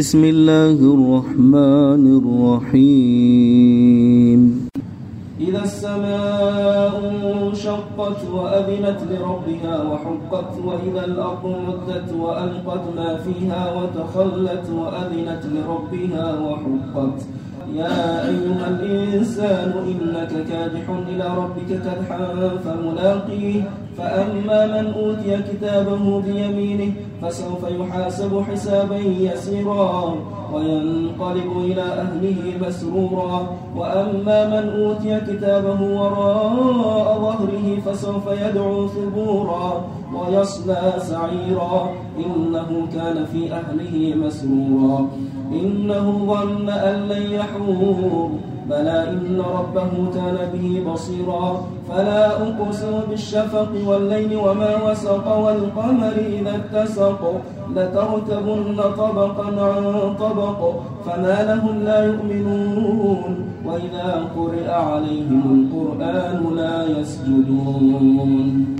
بسم الله الرحمن الرحيم. إذا السماء انشقت وأذنت لربها وحقت وإذا الأرض مدت وألقت ما فيها وتخلت وأذنت لربها وحقت. يا أيها الإنسان إنك كادح إلى ربك كدحا فملاقيه فأما من أوتي كتابه بيمينه فسوف يحاسب حسابا يسيرا وينقلب إلى أهله مسرورا. وأما من أوتي كتابه وراء ظهره فسوف يدعو ويصلى سعيرا. إنه كان في أهله مسرورا. إنه ظن أن لن يحور. بلى إن ربه كان به بصيرا. فلا أقسم بالشفق والليل وما وسق والقمر إذا اتسق. لتركبن طبقا عن طبق. فما لهم لا يؤمنون. وإذا قرئ عليهم القرآن لا يسجدون.